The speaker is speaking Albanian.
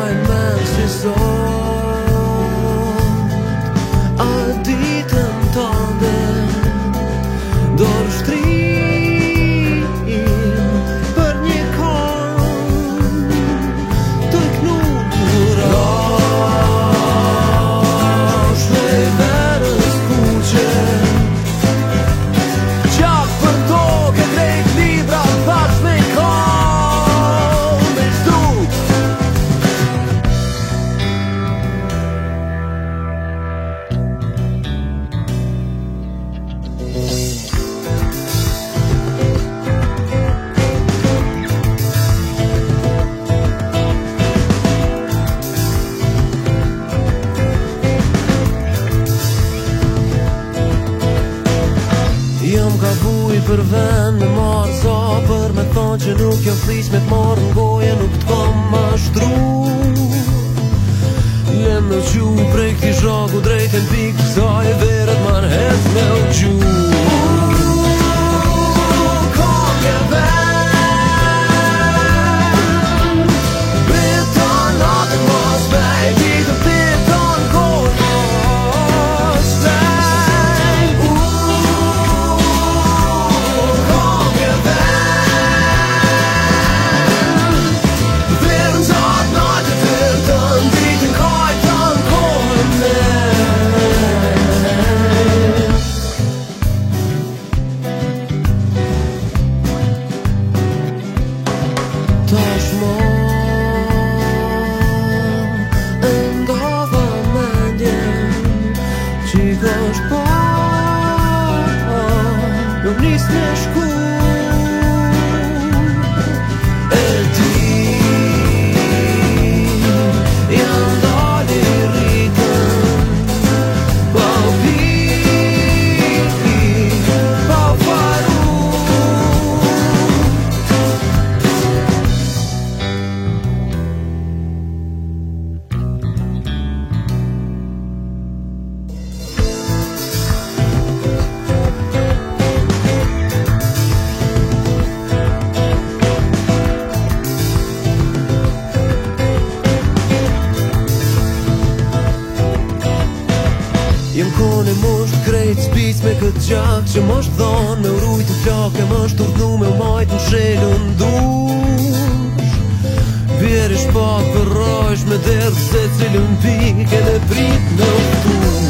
mind, man's his jëm ka vuj për vend Në marë sa për me thonë që nuk jëm flisht Me të marë në goje nuk të kam ma shtru Lëmë në qu prej këti shaku drejt e në pikë Sa e verët marë hes me u qu Uuuu снежку Shkone mosh krejt spis me këtë gjak Që mosh të dhonë me uruj të flake Mosh të urdu me majtë në shenë në dush Vjerish pak të rojsh me derë Se cilën pike dhe prit në dush